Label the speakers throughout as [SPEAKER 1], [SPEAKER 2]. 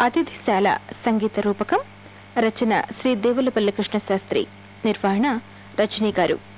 [SPEAKER 1] అతిథిశాల సంగీత రూపకం రచన శ్రీ దేవులపల్లి కృష్ణశాస్త్రి. నిర్వహణ రజనీ గారు.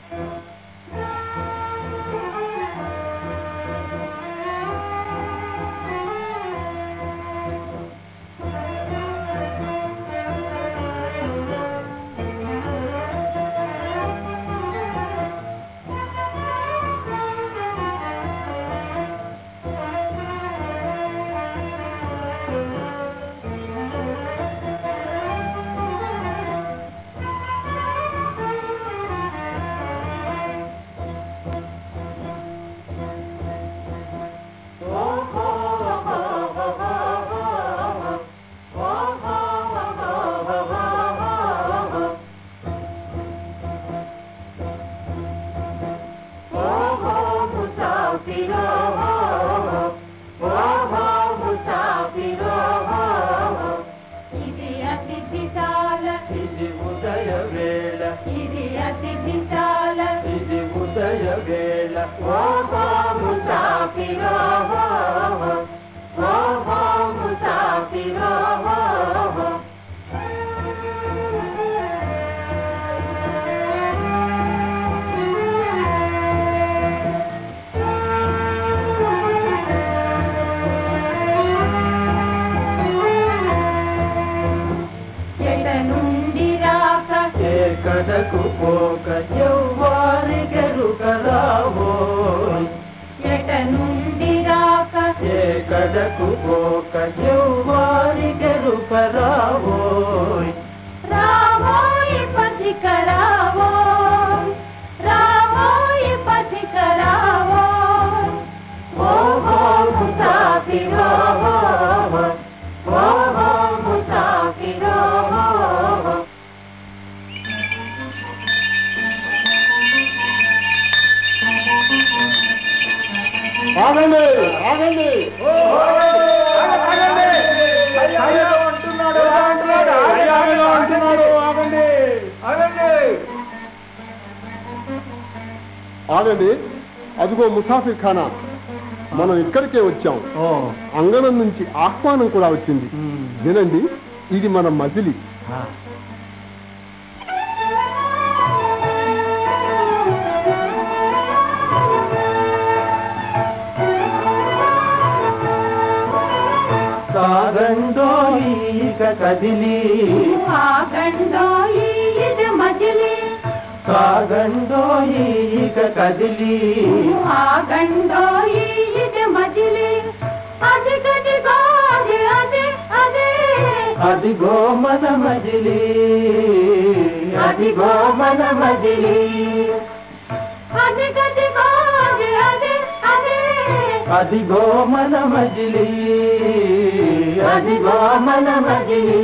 [SPEAKER 2] लखा पी
[SPEAKER 3] रह కడకు పోక ఎవ్వారి గెరుకరావో
[SPEAKER 2] రావోయి రావోయ్ రావో
[SPEAKER 4] అదిగో ముసాఫిర్ ఖానా మనం ఇక్కడికే వచ్చాం. అంగనం నుంచి ఆహ్వానం కూడా వచ్చింది. వినండి ఇది మన మజిలి.
[SPEAKER 3] కదిలి. ఈక కదిలి.
[SPEAKER 2] ఆగండోయి ఇది మజిలి అది గదిగో అది అదే. అదే
[SPEAKER 3] అదిగో మన మజిలి మజిలి
[SPEAKER 2] అది గదిగో అది అదే. అదే
[SPEAKER 3] అదిగో మన మజిలి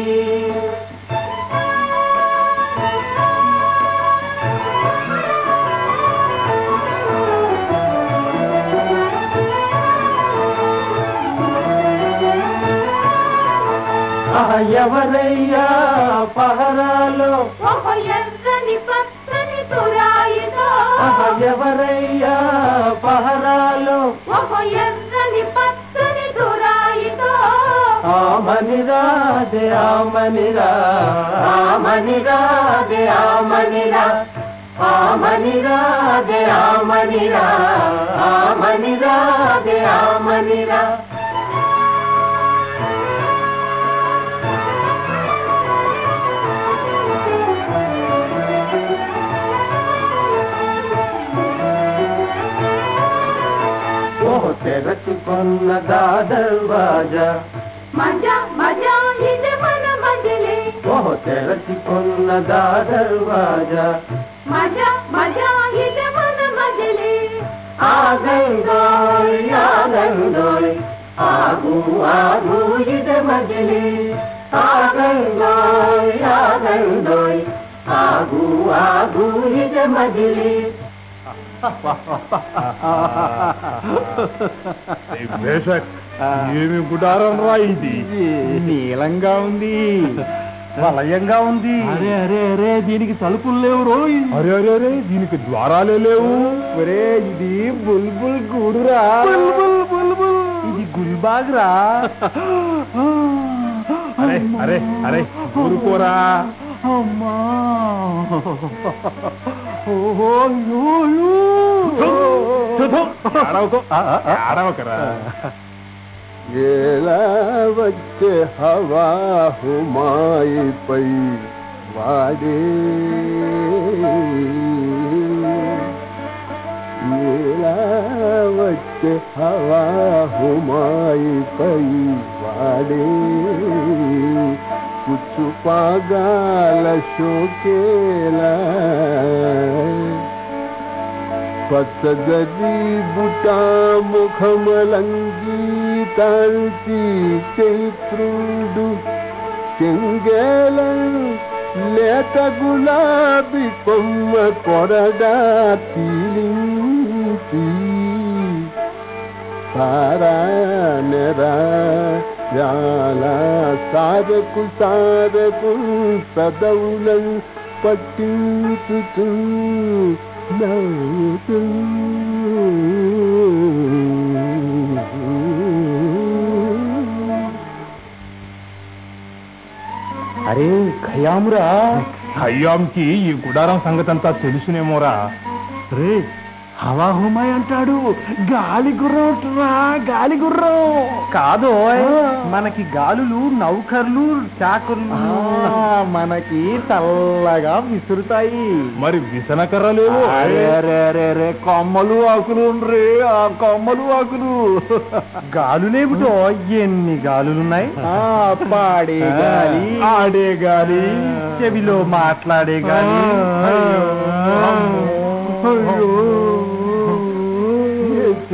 [SPEAKER 3] ఎవరయ్యా పహరాలో? ఎవరయ్యా పహరాలో?
[SPEAKER 2] తురాయిలో
[SPEAKER 3] ఆమనిరా దే ఆమనిరా ఆమనిరా దే ఆమనిరా. ఆమనిరా దే ఆమనిరా. ಕಟ್ಟಿಕೊಂಡ ದಾದವಾಜ
[SPEAKER 2] ಮಜ ಮಜ ನಿಜ ಮನ ಮಜಲೆ
[SPEAKER 3] ಓಹೋ ತೆರಸಿಕೊಂಡ ದಾದವಾಜ
[SPEAKER 2] ಮಜ ಮಜ ನಿಜ ಮನ ಮಜಲೆ
[SPEAKER 3] ಆಗಂಗೋಯ್ ಆಗಂಗೋಯ್ ಆಗು ಆಗು ಇದ ಮಜಲೆ ಆಗಂಗೋಯ್ ಆಗಂಗೋಯ್ ಆಗು ಆಗು ಇದ ಮಜಲೆ
[SPEAKER 4] ఏమి గుడారం రా ఇది?
[SPEAKER 5] నీలంగా ఉంది. వలయంగా ఉంది.
[SPEAKER 4] అరే అరే అరే దీనికి తలుపులు లేవు రోయ్ అరే అరే అరే దీనికి ద్వారాలే లేవు.
[SPEAKER 5] ఒరే ఇది బుల్బుల్ గూడురా.
[SPEAKER 4] బుల్బుల్ బుల్బుల్
[SPEAKER 5] ఇది గుల్బాగ్ రా
[SPEAKER 6] అరే అరే అరే ఊరుకోరా.
[SPEAKER 7] అమ్మా.
[SPEAKER 4] ఆడవకరా వచ్చే హవా హుమాయిపై వాడే? వచ్చే హవా హుమాయిపై వాడే? कुछ पागल शोकेला पत गदी बुटा मुखमलंगी तांची चैत्रुंडु చెంగేల లేత గులాబి కొమ్మ కొరడా తీలించి పారా నెరా యాల సారకు సారకు సదౌలం పట్టించుతూ నవ్వుతూ.
[SPEAKER 6] అరే ఖయామురా ఖయ్యాంకి ఈ గుడారం సంగతంతా తెలుసునేమోరా.
[SPEAKER 7] రే హవా హుమాయ్ అంటాడు గాలి గుర్రం రా గాలి గుర్రం
[SPEAKER 6] కాదు. మనకి గాలులు నౌకర్లు చాకర్లు.
[SPEAKER 7] మనకి చల్లగా విసురుతాయి.
[SPEAKER 6] మరి
[SPEAKER 7] రే కొమ్మలు ఆకులు రే ఆ కొమ్మలు ఆకులు.
[SPEAKER 6] గాలులేమిటో? ఎన్ని గాలులున్నాయి?
[SPEAKER 7] ఆ, పాడే గాలి.
[SPEAKER 6] ఆడే గాలి. చెవిలో మాట్లాడే గాలి.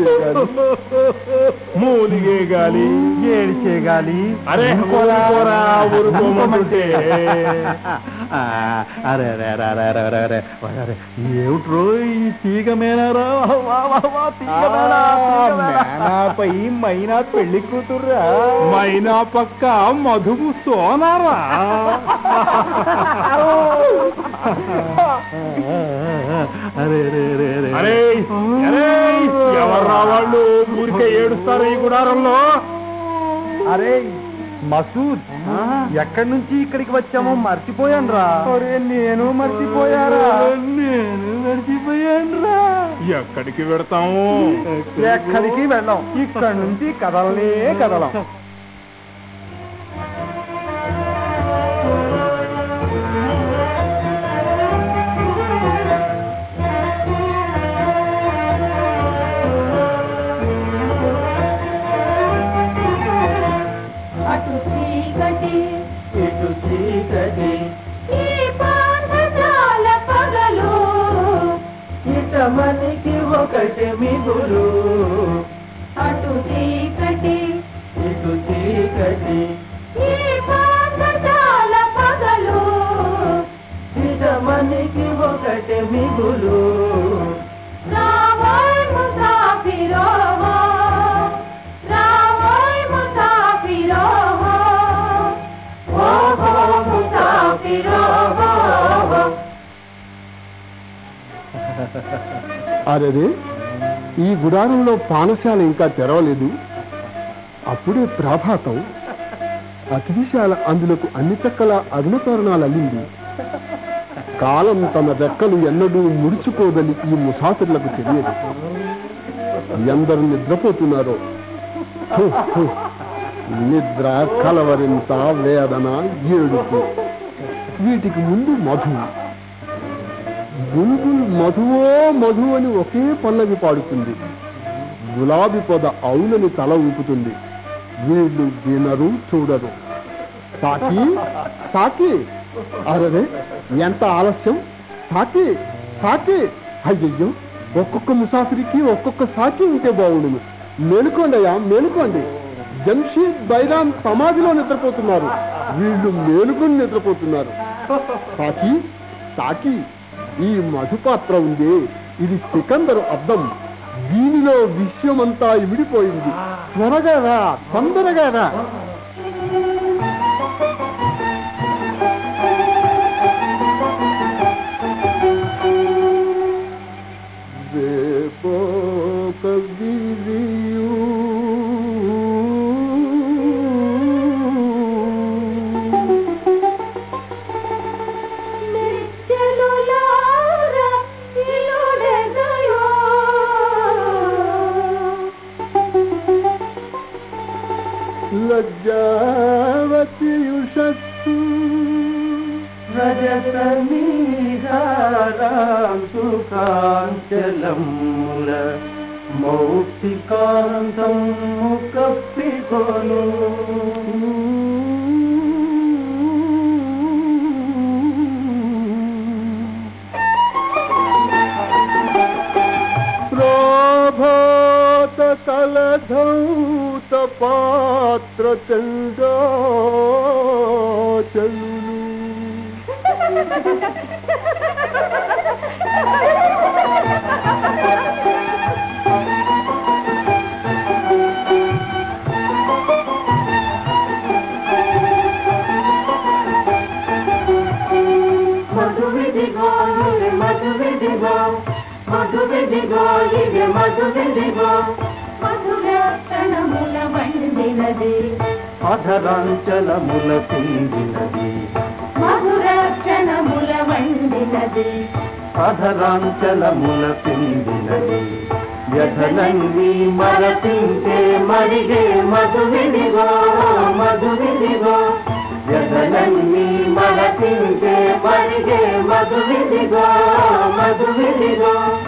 [SPEAKER 7] 呵
[SPEAKER 6] 呵 మూలిగే గాలి ఏడిచే గాలి అరే ఊరుకోరా, ఊరుకోమంటే
[SPEAKER 7] అరే అరే అరే అరే అరే అరే అరే అరే ఏమిట్రో ఈ తీగ మేనారా మేనా.
[SPEAKER 6] మేనాపై పెళ్ళి కూతుర్రా మైనా పక్క మధువు సోనారా
[SPEAKER 7] అరే అరే అరే అరే
[SPEAKER 6] అరే అరే ఎవర్రా వాళ్ళు ఏడుస్తారు ఈ గుడారంలో?
[SPEAKER 7] అరే మసూద్ ఎక్కడి నుంచి ఇక్కడికి వచ్చామో మర్చిపోయాను రా
[SPEAKER 6] నేను మర్చిపోయారా?
[SPEAKER 7] నేను మర్చిపోయాను రా
[SPEAKER 6] ఎక్కడికి పెడతాము
[SPEAKER 7] ఎక్కడికి వెళ్ళాం? ఇక్కడి నుంచి కదలనే కదలం.
[SPEAKER 3] ఈ
[SPEAKER 4] గుడారంలో పానశాల ఇంకా తెరవలేదు. అప్పుడే ప్రాభాతం అతిథిశాల అందులకు అన్ని చక్కల అరుణతోరణాలు అల్లింది కాలం తమ రెక్కలు ఎన్నడూ ముడుచుకోదని ఈ ముసాఫిర్లకు తెలియదు. ఎందరు నిద్రపోతున్నారో. హు, నిద్ర కలవరింత వేదన ఏడుపు. వీటికి ముందు మధు. బుల్బుల్ మధువో మధు అని ఒకే పల్లవి పాడుతుంది. గులాబీ పొద అవులని తల ఊపుతుంది. వీళ్ళు వినరు చూడరు. సాకి సాకి. అరే ఎంత ఆలస్యం. సాకి సాకి. అయ్యయ్యో ఒక్కొక్క ముసాఫిరికి ఒక్కొక్క సాకి ఉంటే బాగుండును మేలుకోండి అయ్యా మేలుకోండి. జంషీద్ బైరాన్ సమాధిలో నిద్రపోతున్నారు. వీళ్ళు మేలుకొని నిద్రపోతున్నారు. సాకి సాకి. ఈ మధుపాత్ర ఉంది. ఇది సికందరు అద్దం. దీనిలో విషయమంతా ఇమిడిపోయింది. త్వరగా రా తొందరగా రా. तलधौतपात्र चण्डाचलुनु
[SPEAKER 3] मधुविधि गो मधुविधि गो मधुविधि गो మధురక్షణముల వండినది.
[SPEAKER 7] అధరాంచలముల పిండినది.
[SPEAKER 3] మధురక్షణముల వండినది.
[SPEAKER 7] అధరాంచలముల పిండినది. వ్యధలన్నీ మరపించే మరిగే
[SPEAKER 3] మధువిధిగో మధువిధిగో.
[SPEAKER 7] వ్యధలన్నీ
[SPEAKER 3] మరపించే మరిగే మధువిధిగో మధువిధిగో.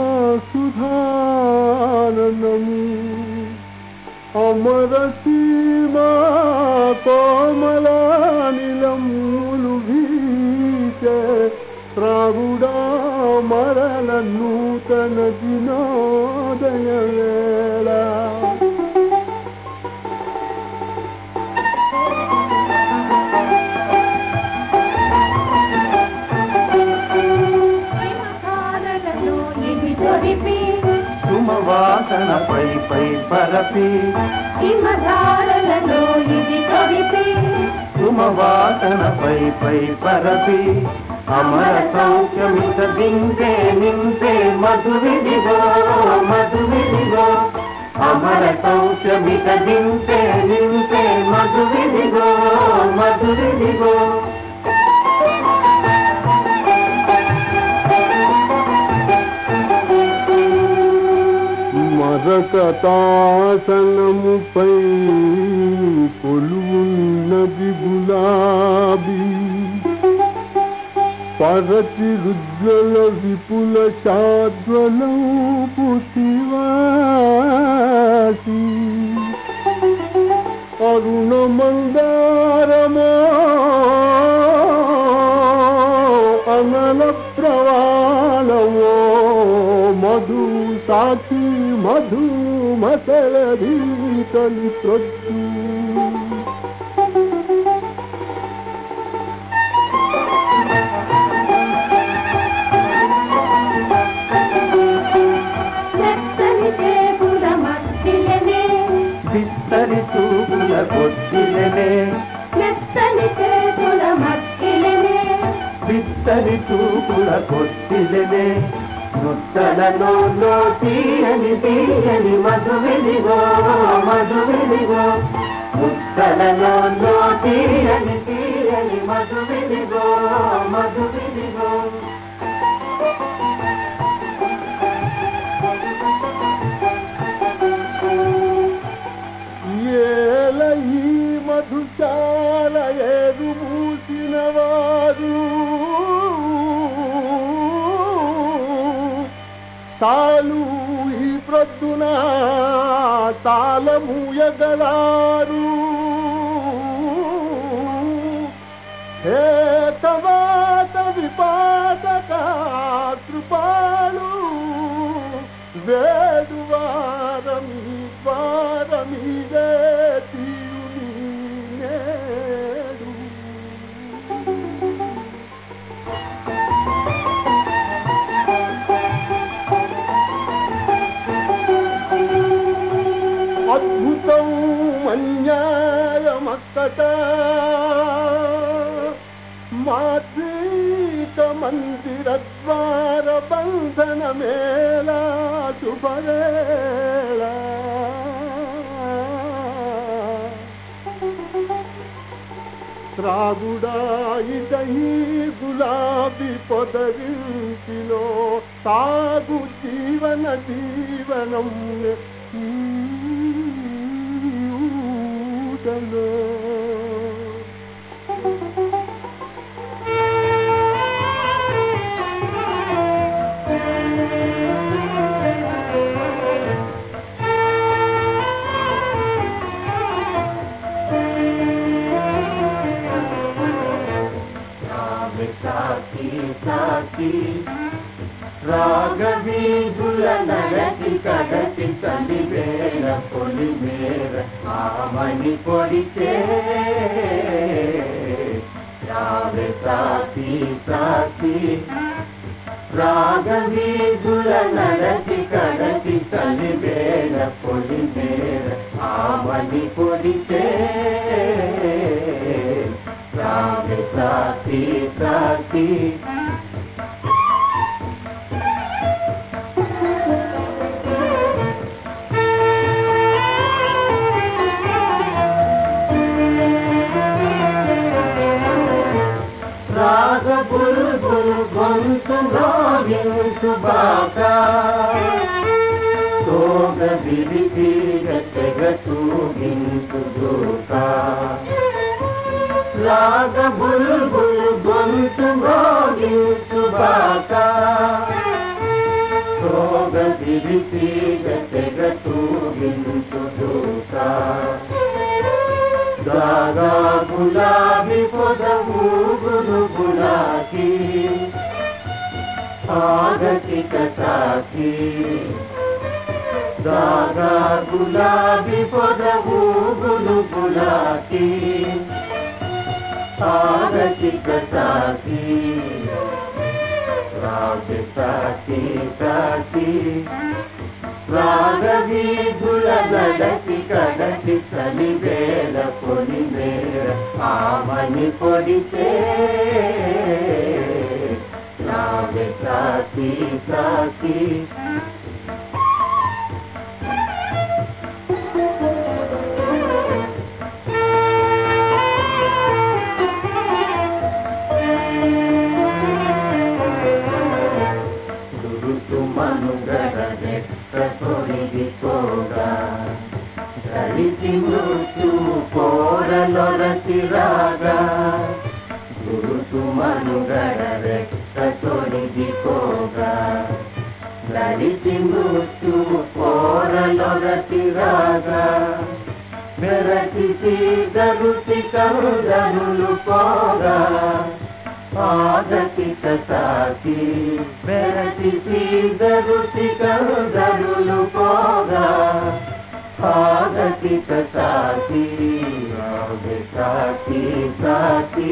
[SPEAKER 7] పరపి.
[SPEAKER 3] హిమధారలలో ఇది దొరిపి
[SPEAKER 7] సుమవాసన పై పై పరపి. అమర సౌఖ్యమిత దింపే నింపే మధువిధిగో మధువిధిగో. అమర సౌఖ్యమిత దింపే నింపే మధువిధిగో మధువిధిగో.
[SPEAKER 4] మరకతాసనముపై కొలువున్నది గులాబీ. పరతి రుద్రల విపుల శాద్వలం శివాసి. అరుణ మందారమో అనల ప్రవాళమో మధు సాక్షి మసలది తలి ప్రొద్దు.
[SPEAKER 3] మెత్తని చేతుల మట్టిలనే
[SPEAKER 7] బిత్తరి ముత్తలలో తీయని తీయని మధువిధిగో మధువిధిగో ముత్తలలో తీయని తీయని మధువిధిగో మధువిధిగో
[SPEAKER 4] ఏల ఈ మధుశాల ఏరు మూసిన వారు? తాలు ఈ ప్రొద్దున తాళమూయగలారు హేతవాత విపాదక కృపాలు వేడువారమి వారమిదే తీయుని అన్యాయమక్కట మాతృకమ మందిర ద్వార బంధన మేళ శుభవేళ. త్రాగుడాయిదహి గులాబీ పొదరింటిలో సాగు జీవన జీవనం ఈ ఊటలో
[SPEAKER 3] సాకి సాకి రాగవీధుల నడచి కడచి చలివేల పొలి మేర ఆమని పొడిచే రావే సాతి సాకి రాగవీధుల నడచి కడచి చలివేల పొలి మేర ఆమని పొడిచే రావే సాతి సాతి సోగ విరితీగ రాగ బుల్బుల్ గొంతు నాగించు బాక సోగ విరితీగ తెగ తూగించు దూక గులాబీ పొదవు గురు గులాకి దాదా గులాబీ పొదవు గురు గులాకి ఆగతిక సాకి రాజ సాకి. సాకి గడకి కడకి చలి వేల పొడి వేల ఆమని పొడితే రావే సాకి సాకి. కలిసి మృత్యు కోరలొరసి రాగా గురుసు మనుగడ రెట్ట తొలగిపోగా కలిసి మృత్యు కోరలొరసి రాగా మెరటి సీదరుసి కరుదనులు పోగా. ఆగతిక సాకి మెరటి సీదరుసి కరుదనులు పోగా. ఆగతిక సాకి రాగ సాకి సాకి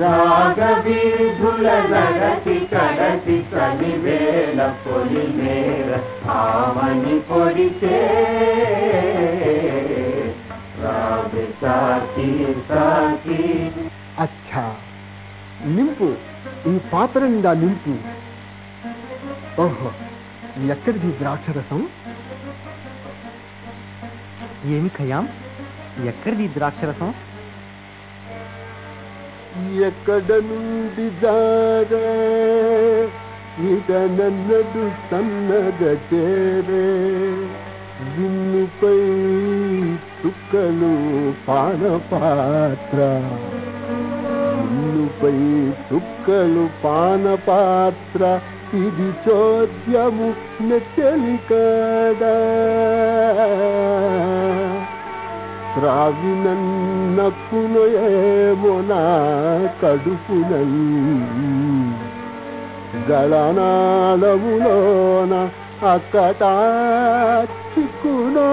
[SPEAKER 3] రాగవీధుల నడచి కడచి చలివేల పొలి మేర ఆమని పొడిచే రాగ సాకి సాకి
[SPEAKER 4] అచ్చా నింపు ఈ పాత్ర నిండా నింపు ఓహో ఎక్కడిది ద్రాక్షరసం
[SPEAKER 7] ఏమి ఖయాం? ఎక్కడిది ద్రాక్షరసం
[SPEAKER 4] ఎక్కడ నుండి జారే? ఇదనన్నడు సన్నగ చేరే. విన్నుపై చుక్కలు పానపాత్ర విన్నుపై చుక్కలు పానపాత్ర ఇది చోద్యము నెట్టెలికాడా త్రావినన్నప్పును ఏమో నా కడుపునన్ గళనాళములోన అక్కట చిక్కునో?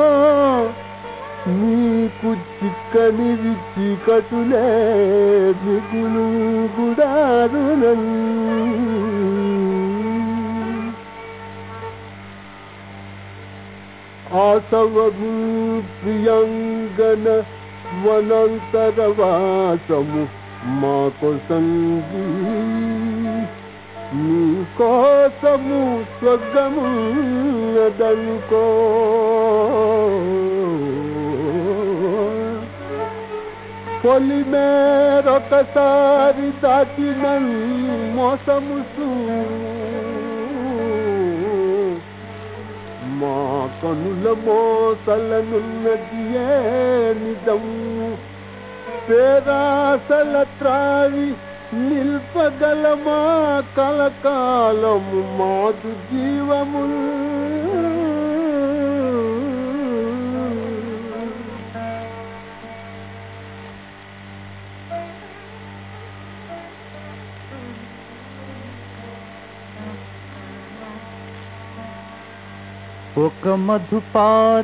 [SPEAKER 4] నీకు చిక్కని చీకటులే మిగులు గుడారునన్ ఆసవభూప్రియంగన వనంతరవాసము మాకు సంగీ. నీ కోసము స్వర్గము దనుకో పొలి మేరొకసారి దాటిన మోసము మా కనుల మోసలనున్నది నిజం. నిజము పేరాసల త్రావి నిల్పగలమా కలకాలము మాదు జీవము
[SPEAKER 7] मधुपात्रोक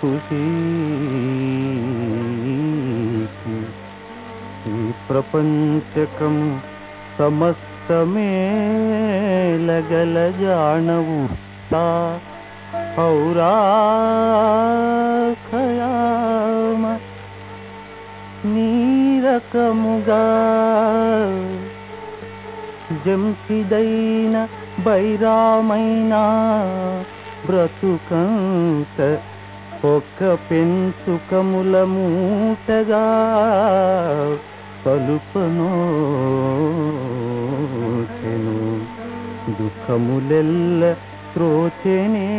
[SPEAKER 7] खुशी प्रपञ्चकं समस्त मे लगल जनवौरा నీరకముగా జంపిదైన బైరామైన బ్రతుకంత ఒక్క పెంచుకముల మూటగా పలుపనోచెను దుఃఖములెల్ల త్రోచెనే.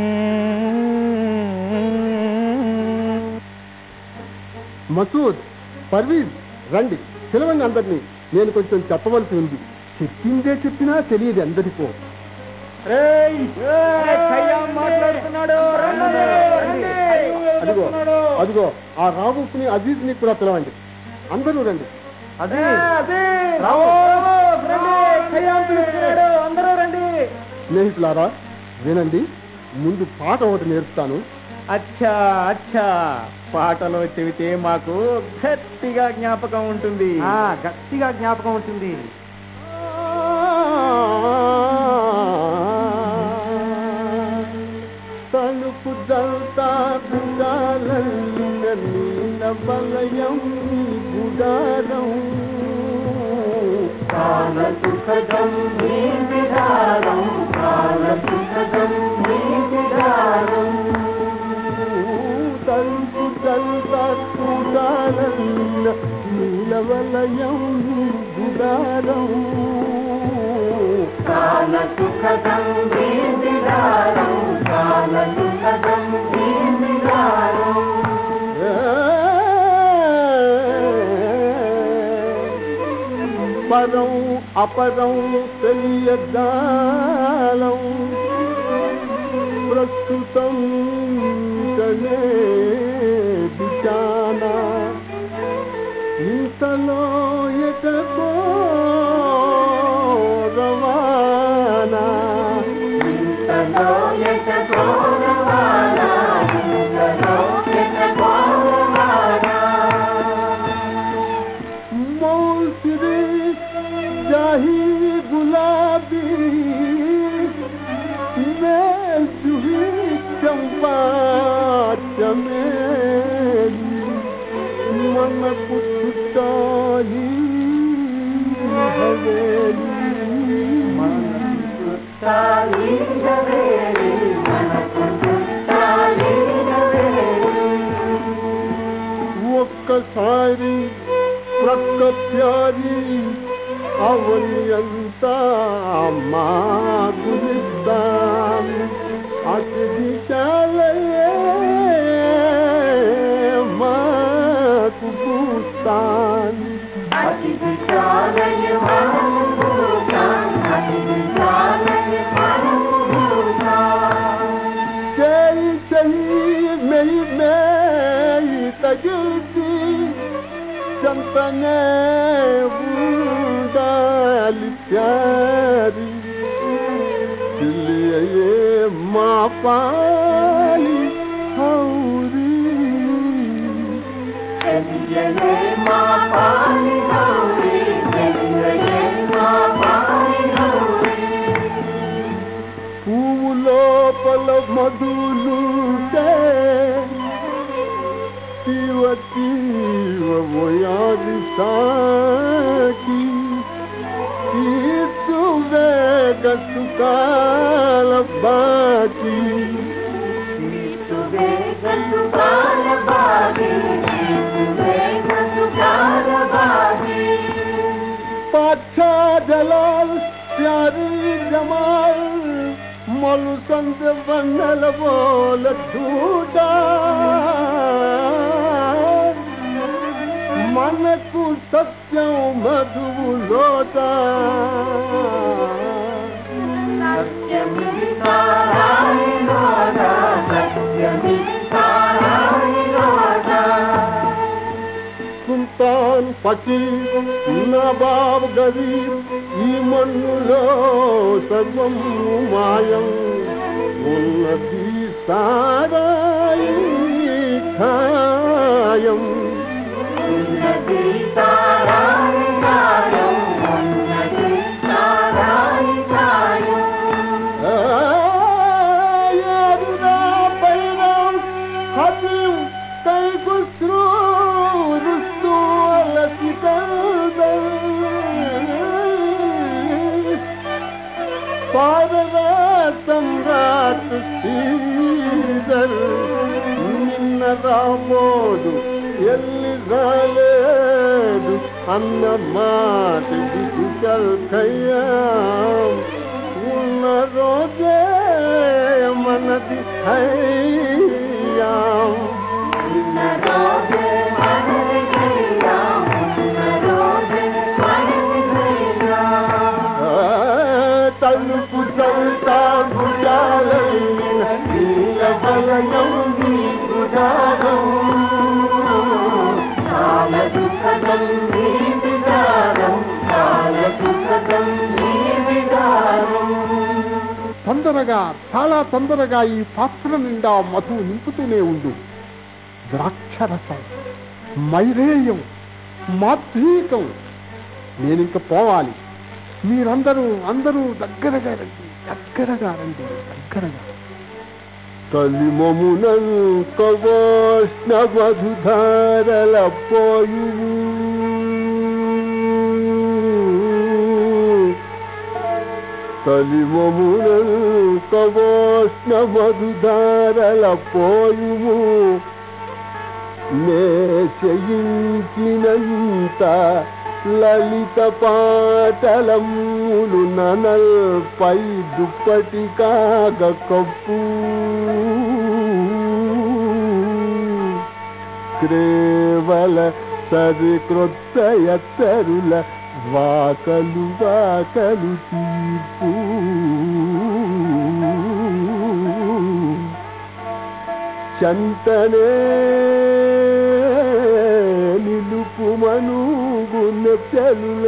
[SPEAKER 4] మసూద్ పర్వీజ్ రండి. పిలవండి అందరినీ. నేను కొంచెం చెప్పవలసి ఉంది. చెప్పిందే చెప్పినా తెలియదు అందరికో. అదిగో అదిగో ఆ రావుని అజీజ్ని కూడా పిలవండి. అందరూ రండి.
[SPEAKER 7] అదే
[SPEAKER 4] స్నేహితులారా వినండి. ముందు పాట ఒకటి నేర్పుతాను.
[SPEAKER 6] అచ్చా అచ్చా. పాటలో చెబితే మాకు గట్టిగా జ్ఞాపకం ఉంటుంది.
[SPEAKER 7] గట్టిగా జ్ఞాపకం ఉంటుంది.
[SPEAKER 4] వలయం గుడారం. కాల సుఖదం నీ విదారం కాల సుఖదం నీ విదారం తలుపు జల్తా గుడాలన్న నీల వలయం గుడారం కాల సుఖదం సుఖదం పరం అపరం తెలియదాలం ప్రస్తుతం गले बिचाना नितलो ये कबो रवाना नितलो ये कबो इसलिए ये माँ पाली हौरी इसलिए माँ पाली हौरी इसलिए माँ पाली हौरी फूलो पल मधुलू के तीवती वो याद साक वेगसुका लब्बाकी मीतु वेगसुका लब्बाकी मीतु वेगसुका लब्बाकी पाछा जलाल प्यारी जमाल मौलसंत बंदल बोल झूठा मन को सत्यम मधु लोटा। ఫకీర్ నవాబ్ గరీబ్ ఈ మన్నులో సర్వం మాయం ఉన్నది సారాయి ఖాయం يا ಅನ್ನದಾಬೋದು ಎಲ್ಲಿ ಸಾಲೇದು ಅನ್ನ ಮಾತಿಗೆ ಚಲ್ ಕೈಯ ಉನ್ನ ರೋಜೆ ಮನದಿ ಹೈಯ ಉನ್ನ ರೋಜೆ తొందరగా చాలా తొందరగా ఈ పాత్ర నిండా మధు నింపుతూనే ఉండు. ద్రాక్షరసం మైరేయం మాత్రీకం. నేనింక పోవాలి. మీరందరూ అందరూ దగ్గరగా రండి దగ్గరగా రండి దగ్గరగా. కలిమమునంక వైష్ణవధుధారల పోయు కలిమమునంక వైష్ణవధుధారల పోయుము నే చేయించినంత లలిత పాటలములు ననల్పై దుప్పటి కాగ కప్పు. క్రేవల సరి క్రొత్త ఎత్తరుల వాకలు వాకలు తీర్పు. చంతనే నిలుపుమను మనుగు నెచ్చలుల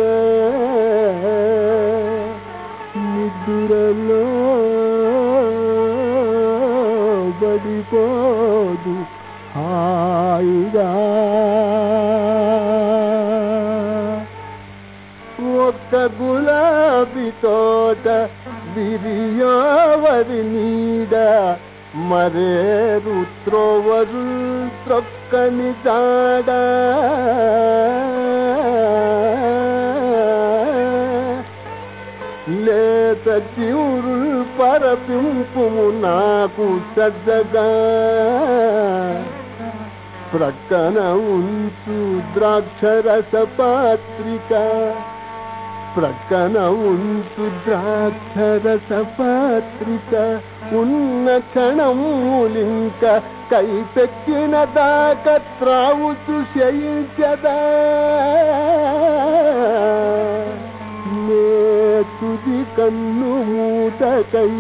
[SPEAKER 4] నిద్దురలో బడిపోదు హాయిగా. ఒక్క గులాబీ తోట విరియోవరి నీడ మరే రుత్రోవరు త్రొక్కని జాడ లేత చివురు పరపింపు నాకు సజ్జగా. ప్రక్కన ఉంచు ద్రాక్షరస పాత్రిక. ప్రక్కన ఉంచు ద్రాక్షరస పాత్రిక ఉన్న క్షణములింక కైపెక్కిన దాక త్రావుచు శయించదా నే తుది కన్ను మూటకై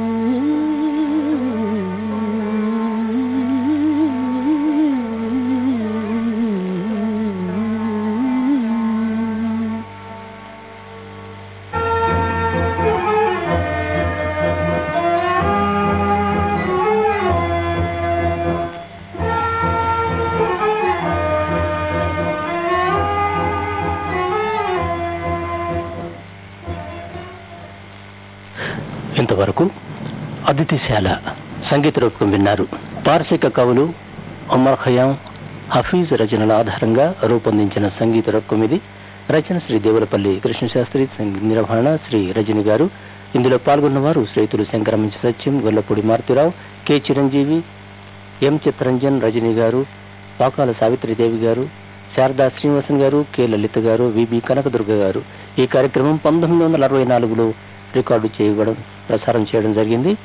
[SPEAKER 8] అతిథిశాల సంగీత రూపకం విన్నారు. పార్శిక కవులు ఉమర్ ఖయాం హఫీజ్ రచనల ఆధారంగా రూపొందించిన సంగీత రూపకం ఇది. రచన శ్రీ దేవులపల్లి కృష్ణశాస్త్రి నిర్వహణ శ్రీ రజని గారు. ఇందులో పాల్గొన్నవారు శ్రేతులు శంకరమంచి సత్యం గొల్లపూడి మారుతిరావు కె చిరంజీవి ఎం చిత్తరంజన్ రజని గారు పాకాల సావిత్రిదేవి గారు శారదా శ్రీనివాసన్ గారు కె లలిత గారు విబి కనకదుర్గ గారు. ఈ కార్యక్రమం పంతొమ్మిది వందల అరవై నాలుగులో రికార్డు చేయడం ప్రసారం చేయడం జరిగింది.